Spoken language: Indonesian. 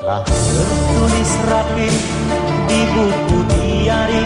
Tertulis eh? rapi di buku diari.